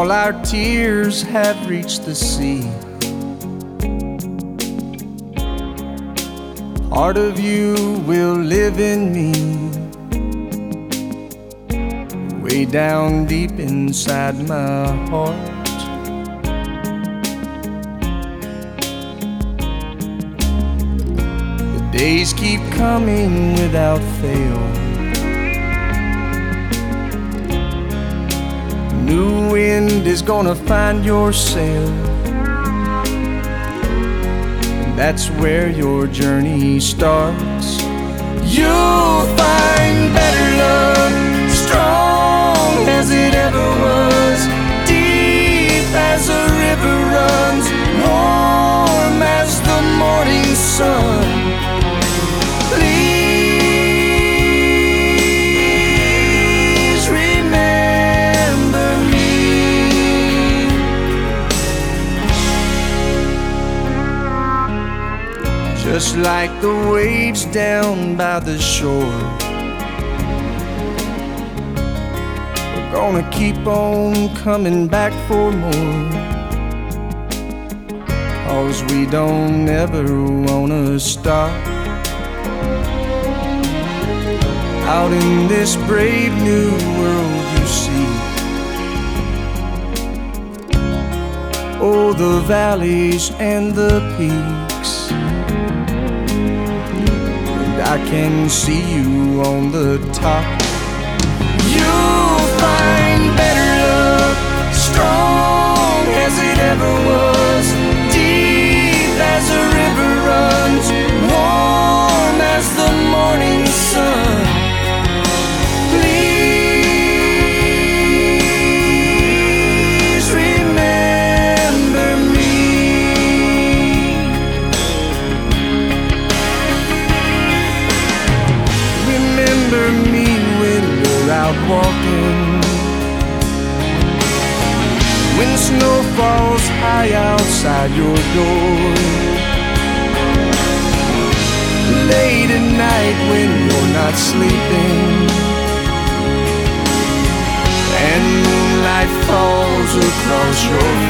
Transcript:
all our tears have reached the sea. Part of you will live in me, way down deep inside my heart. The days keep coming without fail. Wind is gonna find your sail. That's where your journey starts. Like the waves down by the shore. We're gonna keep on coming back for more. Cause we don't ever wanna stop. Out in this brave new world you see. Oh, the valleys and the peaks. I can see you on the top. You'll falls high outside your door. Late at night when you're not sleeping. And moonlight falls across your.